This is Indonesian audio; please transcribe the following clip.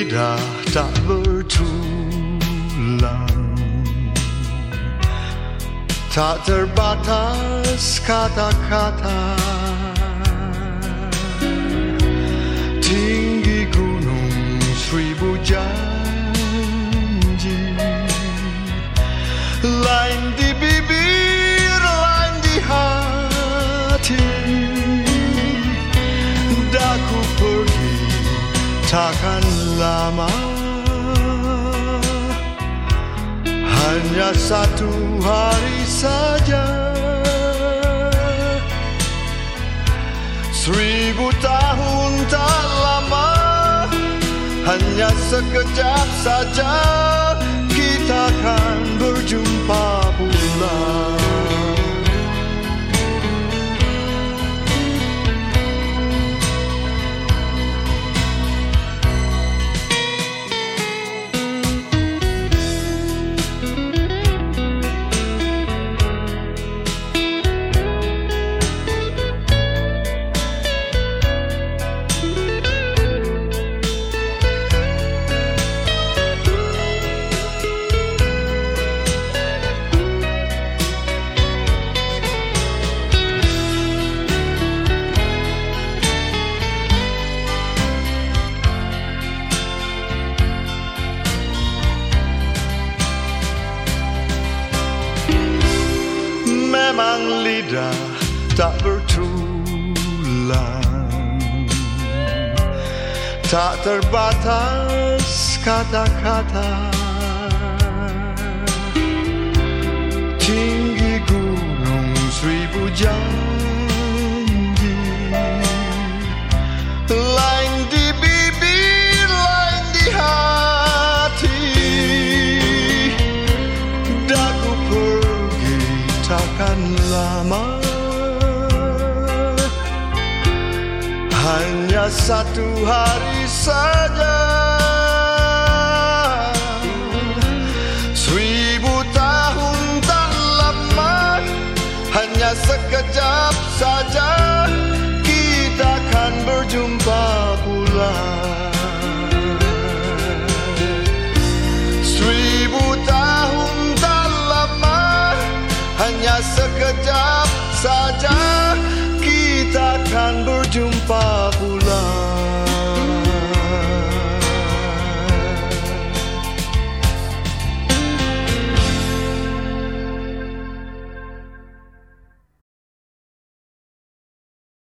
lidah tak bertulang Tak terbatas kata-kata. Tinggi gunung seribu janji. Lain di bibir, lain di hati takkan lama Hanya satu hari saja. Seribu tahun tak lama Hanya sekejap saja. Kita akan berjumpa memang lidah tak bertulang. Tak terbatas kata-kata. Tinggi gunung seribu janji satu hari saja. Seribu tahun tak lama Hanya sekejap saja. Kita akan berjumpa pula. Seribu tahun tak lama Hanya sekejap saja.